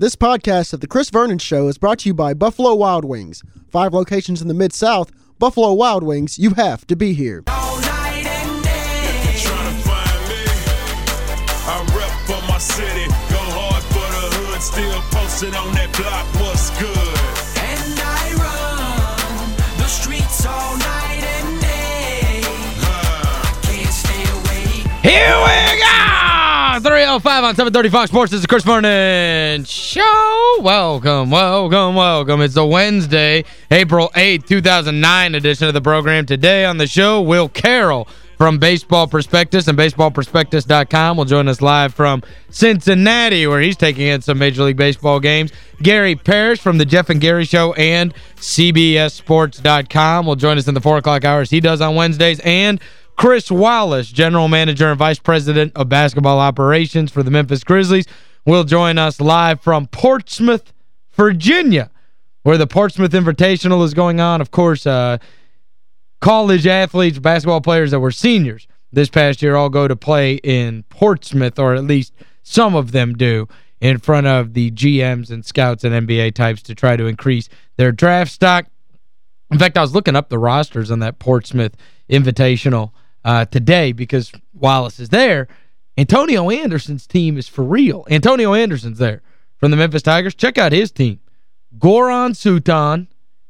This podcast of The Chris Vernon Show is brought to you by Buffalo Wild Wings. Five locations in the Mid-South, Buffalo Wild Wings, you have to be here. All night and day. trying to find me. I rep for my city, go hard for the hood, still posted on that block. What's good? And I run the streets all night and day. I can't stay away. Here we go! 305 on 730 Fox Sports. This is Chris Vernon Show. Welcome, welcome, welcome. It's the Wednesday, April 8th, 2009 edition of the program. Today on the show, Will Carroll from Baseball Prospectus and baseballprospectus.com will join us live from Cincinnati where he's taking in some Major League Baseball games. Gary Parrish from the Jeff and Gary Show and CBSSports.com will join us in the 4 o'clock hours he does on Wednesdays. And Chris Wallace, General Manager and Vice President of Basketball Operations for the Memphis Grizzlies, will join us live from Portsmouth, Virginia, where the Portsmouth Invitational is going on. Of course, uh, college athletes, basketball players that were seniors this past year all go to play in Portsmouth, or at least some of them do, in front of the GMs and scouts and NBA types to try to increase their draft stock. In fact, I was looking up the rosters on that Portsmouth Invitational uh, today because Wallace is there. Antonio Anderson's team is for real. Antonio Anderson's there from the Memphis Tigers. Check out his team. Goran Suton,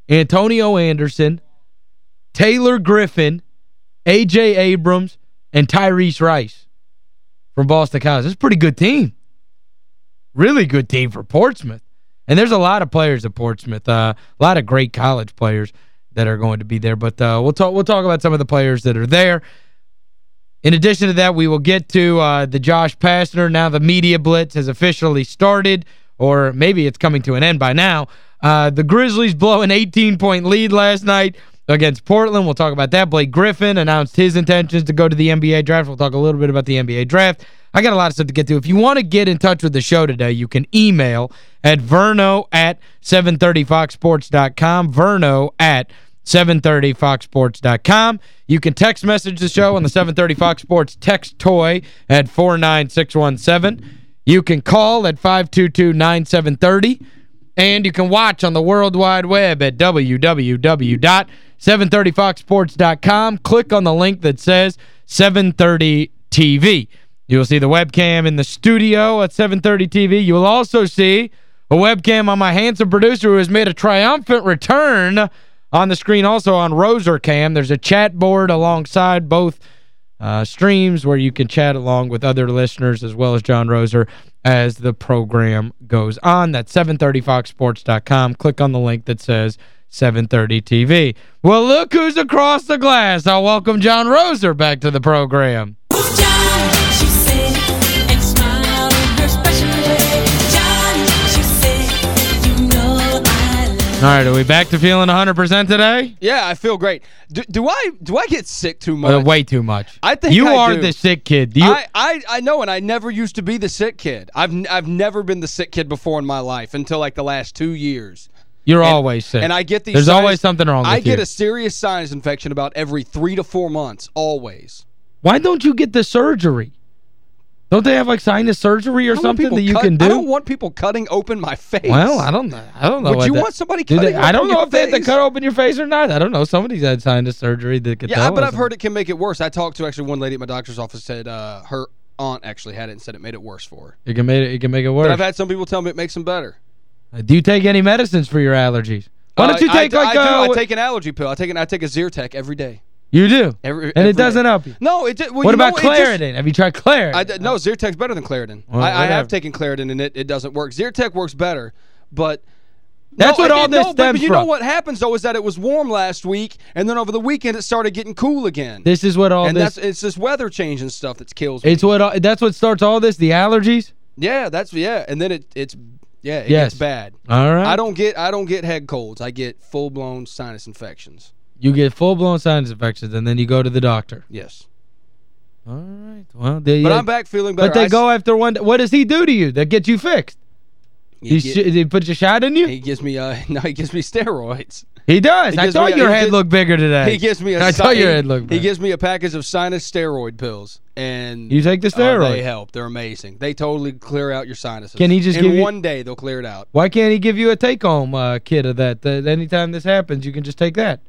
Antonio Anderson, Taylor Griffin, A.J. Abrams, and Tyrese Rice from Boston College. That's a pretty good team. Really good team for Portsmouth. And there's a lot of players at Portsmouth, uh, a lot of great college players that are going to be there. But uh, we'll talk we'll talk about some of the players that are there. In addition to that, we will get to uh, the Josh Pastner. Now the media blitz has officially started, or maybe it's coming to an end by now. Uh, the Grizzlies blow an 18-point lead last night against Portland. We'll talk about that. Blake Griffin announced his intentions to go to the NBA draft. We'll talk a little bit about the NBA draft. I got a lot of stuff to get to. If you want to get in touch with the show today, you can email at verno at 730foxsports.com, verno at 730foxsports.com. You can text message the show on the 730 Fox Sports text toy at 49617. You can call at 522-9730. And you can watch on the World Wide Web at www.730foxsports.com. Click on the link that says 730 TV. You'll see the webcam in the studio at 730 TV. You will also see a webcam on my handsome producer who has made a triumphant return on the screen also on Roser Cam. There's a chat board alongside both uh, streams where you can chat along with other listeners as well as John Roser as the program goes on. That's 730foxsports.com. Click on the link that says 730 TV. Well, look who's across the glass. I'll welcome John Roser back to the program. All right, are we back to feeling 100% today? Yeah, I feel great. Do, do I do I get sick too much? Uh, way too much. I think You I are do. the sick kid. You, I, I I know, and I never used to be the sick kid. I've I've never been the sick kid before in my life until like the last two years. you're And- always sick. And I get these There's sinus- always something wrong with I get you. a serious sinus infection about every three to four months, always. Why don't you get the surgery? Don't they have like sinus surgery or I don't want something that you cut- can do? I don't want people cutting open my face. Well, I don't know. I don't know. Would you that- want somebody cutting they, I don't know if they have to cut open your face or not. I don't know. Somebody's had sinus surgery that could Yeah, but. I've heard it can make it worse. I talked to actually one lady at my doctor's office said uh, her aunt actually had it and said it made it worse for her. It can make it, it can make it worse. But I've had some people tell me it makes them better. Do you take any medicines for your allergies? Why don't Uh, you take I, like I do. uh, I take an allergy pill. I take an I take a Zyrtec every day. You do? Every, and it doesn't help you? No, it did. Well, what you know, about just- Claritin? have you tried Claritin? I no, Zyrtec's better than Claritin. Well, I, I have taken Claritin and it, it doesn't work. Zyrtec works better, but That's no, what all this no, stems but you know what happens though is that it was warm last week and then over the weekend it started getting cool again. This is what all and this... that's it's this weather change and stuff that kills me. It's what all, that's what starts all this, the allergies? yeah, that's yeah, and then it it's yeah, it Yes. gets bad. All right. I don't get I don't get head colds. I get full-blown sinus infections. You get full-blown sinus infections, and then you go to the doctor. Yes. All right. Well, they, But I'm back feeling better. But they I go after one... What does he do to you that gets you fixed? He, did he put your shot in you? he gives me uh no, he gives me steroids. He does. He I thought a- your he head looked bigger today. He gives me a I thought your head looked He gives me a package of sinus steroid pills and You take the Oh, steroids. they help. They're amazing. They totally clear out your sinuses. Can he just In give you- one day they'll clear it out. Why can't he give you a take-home uh, kit of that? That anytime this happens, you can just take that.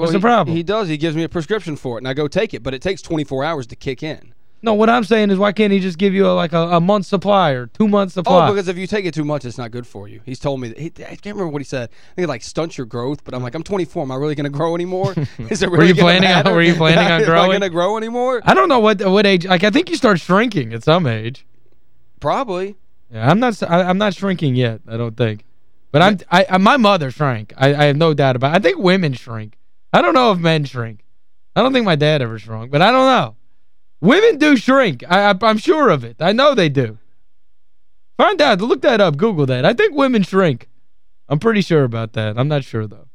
What's Well, the he- problem? He does. He gives me a prescription for it and I go take it, but it takes 24 hours to kick in. No, what I'm saying is why can't he just give you a, like a, a month supply or two months supply? Oh, because if you take it too much, it's not good for you. He's told me that. He, I can't remember what he said. I think it like stunts your growth, but I'm like, I'm 24. Am I really going to grow anymore? Is it really Were you planning on- were you planning on Am I growing? going to grow anymore? I don't know what what age. Like I think you start shrinking at some age. Probably. Yeah, I'm not s- I, am not shrinking yet, I don't think. But I'm I, I my mother shrank. I, I have no doubt about it. I think women shrink. I don't know if men shrink. I don't think my dad ever shrunk, but I don't know. Women do shrink. I, I I'm sure of it. I know they do. Find out. Look that up. Google that. I think women shrink. I'm pretty sure about that. I'm not sure, though.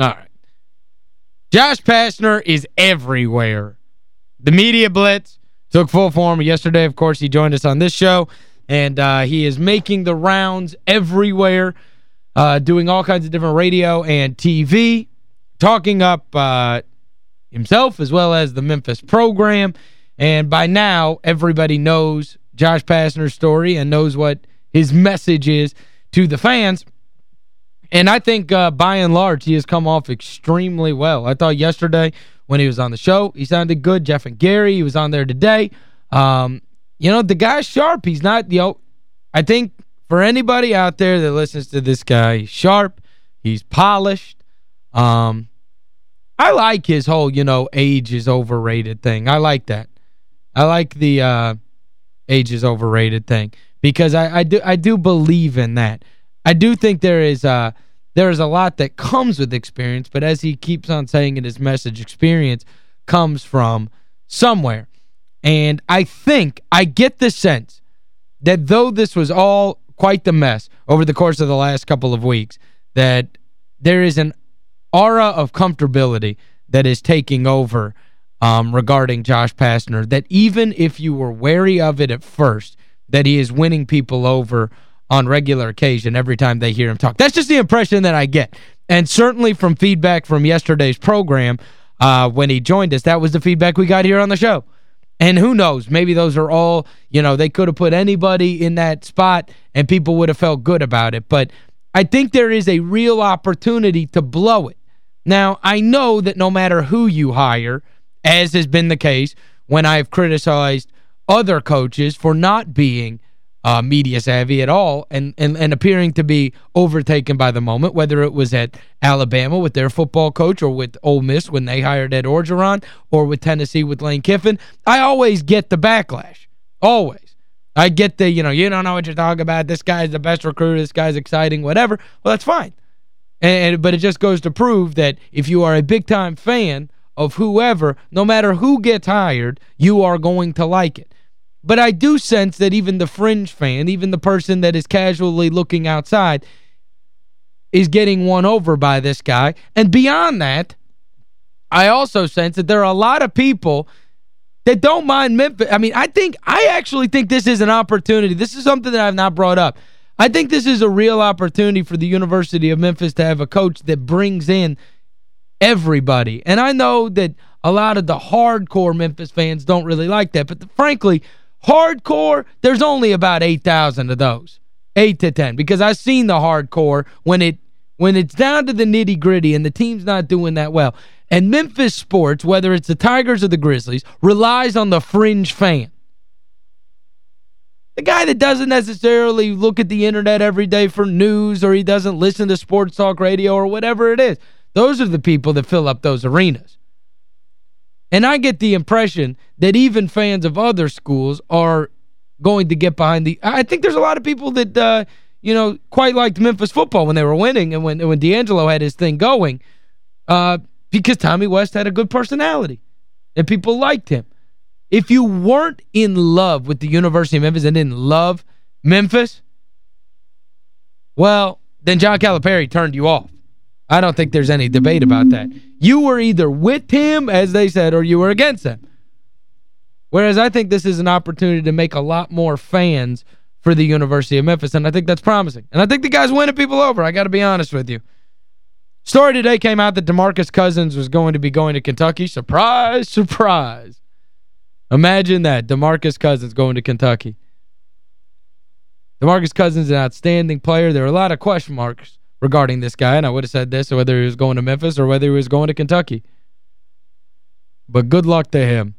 All right. Josh Pastner is everywhere. The media blitz took full form yesterday. Of course, he joined us on this show, and uh, he is making the rounds everywhere, uh, doing all kinds of different radio and TV, talking up uh, himself as well as the Memphis program. And by now, everybody knows Josh Pastner's story and knows what his message is to the fans. And I think, uh, by and large, he has come off extremely well. I thought yesterday when he was on the show, he sounded good. Jeff and Gary, he was on there today. Um, you know, the guy's sharp. He's not, you know, I think for anybody out there that listens to this guy, he's sharp. He's polished. Um, I like his whole, you know, age is overrated thing. I like that. I like the uh, age is overrated thing because I, I do I do believe in that. I do think there is uh there is a lot that comes with experience, but as he keeps on saying in his message, experience comes from somewhere. And I think, I get the sense that though this was all quite the mess over the course of the last couple of weeks, that there is an aura of comfortability that is taking over um, regarding Josh Pastner, that even if you were wary of it at first, that he is winning people over on regular occasion every time they hear him talk. That's just the impression that I get. And certainly from feedback from yesterday's program, uh, when he joined us, that was the feedback we got here on the show. And who knows, maybe those are all, you know, they could have put anybody in that spot and people would have felt good about it. But I think there is a real opportunity to blow it. Now, I know that no matter who you hire, as has been the case when I've criticized other coaches for not being uh, media savvy at all and, and, and appearing to be overtaken by the moment, whether it was at Alabama with their football coach or with Ole Miss when they hired Ed Orgeron or with Tennessee with Lane Kiffin. I always get the backlash. Always. I get the, you know, you don't know what you're talking about. This guy's the best recruiter. This guy's exciting, whatever. Well, that's fine. And, But it just goes to prove that if you are a big-time fan of whoever, no matter who gets hired, you are going to like it. But I do sense that even the fringe fan, even the person that is casually looking outside, is getting won over by this guy. And beyond that, I also sense that there are a lot of people that don't mind Memphis. I mean, I think I actually think this is an opportunity. This is something that I've not brought up. I think this is a real opportunity for the University of Memphis to have a coach that brings in everybody. And I know that a lot of the hardcore Memphis fans don't really like that, but the, frankly, hardcore, there's only about 8,000 of those. 8 to 10 because I've seen the hardcore when it when it's down to the nitty-gritty and the team's not doing that well. And Memphis sports, whether it's the Tigers or the Grizzlies, relies on the fringe fan. The guy that doesn't necessarily look at the internet every day for news or he doesn't listen to sports talk radio or whatever it is. Those are the people that fill up those arenas. And I get the impression that even fans of other schools are going to get behind the I think there's a lot of people that uh, you know quite liked Memphis football when they were winning and when when DeAngelo had his thing going uh, because Tommy West had a good personality and people liked him. If you weren't in love with the University of Memphis and didn't love Memphis, well, then John Calipari turned you off. I don't think there's any debate about that. You were either with him, as they said, or you were against him. Whereas I think this is an opportunity to make a lot more fans for the University of Memphis, and I think that's promising. And I think the guy's winning people over. I got to be honest with you. Story today came out that DeMarcus Cousins was going to be going to Kentucky. Surprise, surprise. Imagine that, DeMarcus Cousins going to Kentucky. DeMarcus Cousins is an outstanding player. There are a lot of question marks regarding this guy, and I would have said this, whether he was going to Memphis or whether he was going to Kentucky. But good luck to him.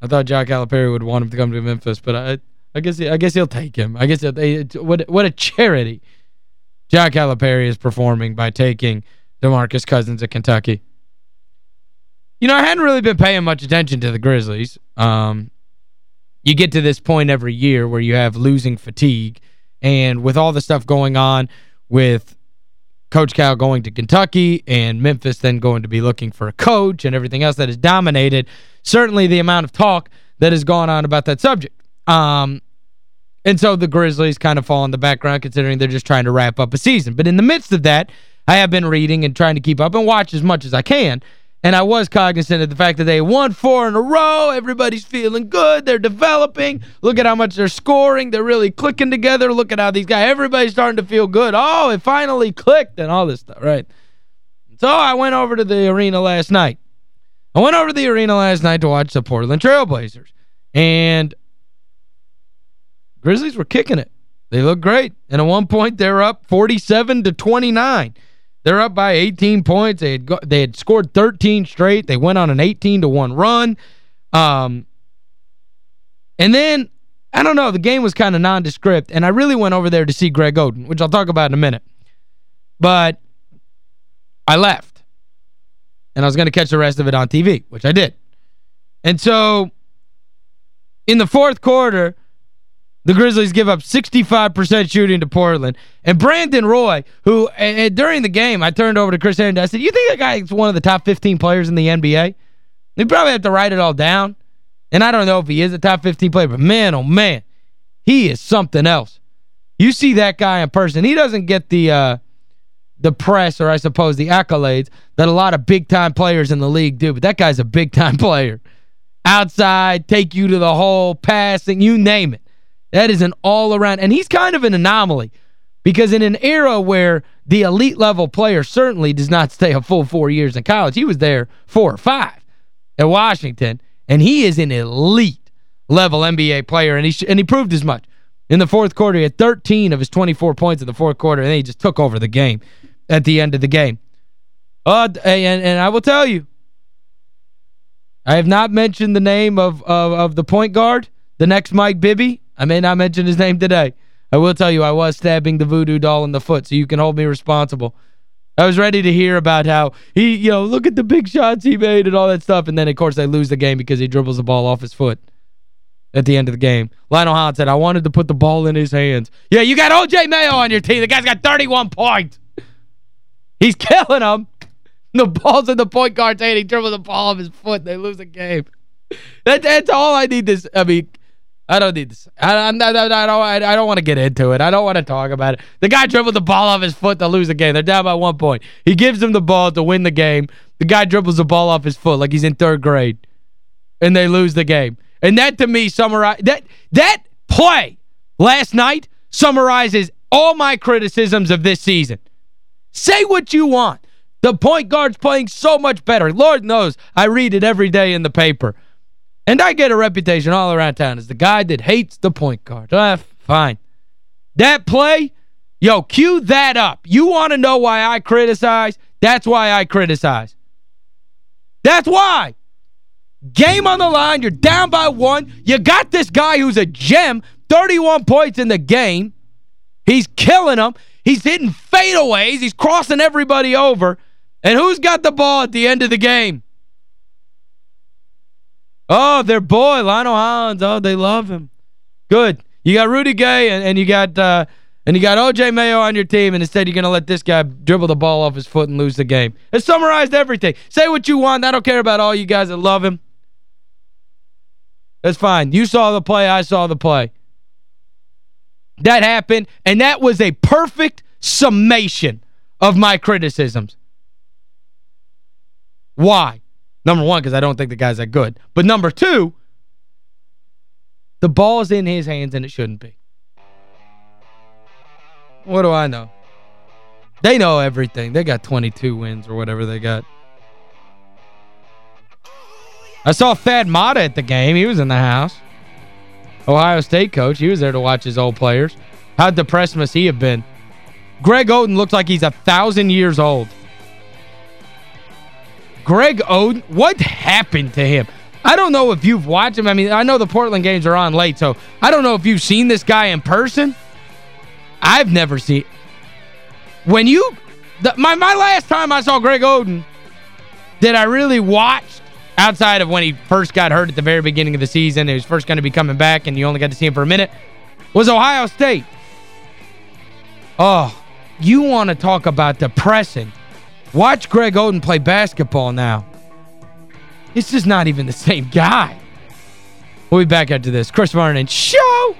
I thought Jack Calipari would want him to come to Memphis, but I I guess he, I guess he'll take him. I guess what what a charity Jack Calipari is performing by taking DeMarcus Cousins to Kentucky. You know, I hadn't really been paying much attention to the Grizzlies. Um, you get to this point every year where you have losing fatigue, and with all the stuff going on with Coach Cal going to Kentucky and Memphis then going to be looking for a coach and everything else that has dominated, certainly the amount of talk that has gone on about that subject. Um, and so the Grizzlies kind of fall in the background considering they're just trying to wrap up a season. But in the midst of that, I have been reading and trying to keep up and watch as much as I can. And I was cognizant of the fact that they won four in a row. Everybody's feeling good. They're developing. Look at how much they're scoring. They're really clicking together. Look at how these guys, everybody's starting to feel good. Oh, it finally clicked and all this stuff, right? So I went over to the arena last night. I went over to the arena last night to watch the Portland Trailblazers. And Grizzlies were kicking it. They looked great. And at one point, they're up 47 to 29. They're up by 18 points. They had they had scored 13 straight. They went on an 18 to 1 run. Um and then I don't know, the game was kind of nondescript and I really went over there to see Greg Oden, which I'll talk about in a minute. But I left. And I was going to catch the rest of it on TV, which I did. And so in the fourth quarter, the Grizzlies give up 65% shooting to Portland. And Brandon Roy, who and, and during the game, I turned over to Chris Aaron. I said, you think that guy is one of the top 15 players in the NBA? You probably have to write it all down. And I don't know if he is a top 15 player, but man, oh man, he is something else. You see that guy in person. He doesn't get the uh, the press or I suppose the accolades that a lot of big-time players in the league do, but that guy's a big-time player. Outside, take you to the hole, passing, you name it. That is an all-around, and he's kind of an anomaly because in an era where the elite level player certainly does not stay a full four years in college, he was there four or five at Washington, and he is an elite level NBA player, and he and he proved as much. In the fourth quarter, he had 13 of his 24 points in the fourth quarter, and then he just took over the game at the end of the game. Uh, and, and I will tell you, I have not mentioned the name of, of, of the point guard, the next Mike Bibby. I may not mention his name today. I will tell you I was stabbing the voodoo doll in the foot, so you can hold me responsible. I was ready to hear about how he, you know, look at the big shots he made and all that stuff. And then, of course, they lose the game because he dribbles the ball off his foot at the end of the game. Lionel Hollins said, I wanted to put the ball in his hands. Yeah, you got O.J. Mayo on your team. The guy's got 31 points. He's killing them. The ball's in the point guard's hand. He dribbles the ball off his foot. They lose the game. That, that's all I need to I mean, I don't need this. I, I, I, don't I, don't want to get into it. I don't want to talk about it. The guy dribbled the ball off his foot to lose the game. They're down by one point. He gives them the ball to win the game. The guy dribbles the ball off his foot like he's in third grade. And they lose the game. And that to me summarize that that play last night summarizes all my criticisms of this season. Say what you want. The point guard's playing so much better. Lord knows I read it every day in the paper. And I get a reputation all around town as the guy that hates the point guard. Ah, fine. That play, yo, cue that up. You want to know why I criticize? That's why I criticize. That's why. Game on the line. You're down by one. You got this guy who's a gem, 31 points in the game. He's killing them. He's hitting fadeaways. He's crossing everybody over. And who's got the ball at the end of the game? Oh, their boy, Lionel Hollins. Oh, they love him. Good. You got Rudy Gay and, and you got uh, and you got O.J. Mayo on your team, and instead you're going to let this guy dribble the ball off his foot and lose the game. It summarized everything. Say what you want. I don't care about all you guys that love him. That's fine. You saw the play. I saw the play. That happened, and that was a perfect summation of my criticisms. Why? Number one, because I don't think the guy's that good. But number two, the ball's in his hands and it shouldn't be. What do I know? They know everything. They got 22 wins or whatever they got. I saw Thad Matta at the game. He was in the house. Ohio State coach. He was there to watch his old players. How depressed must he have been? Greg Oden looks like he's a thousand years old. Greg Oden, what happened to him? I don't know if you've watched him. I mean, I know the Portland games are on late, so I don't know if you've seen this guy in person. I've never seen... When you... The, my, my last time I saw Greg Oden that I really watched outside of when he first got hurt at the very beginning of the season, he was first going to be coming back and you only got to see him for a minute, was Ohio State. Oh, you want to talk about depressing. Watch Greg Oden play basketball now. It's just not even the same guy. We'll be back after this. Chris Vernon Show!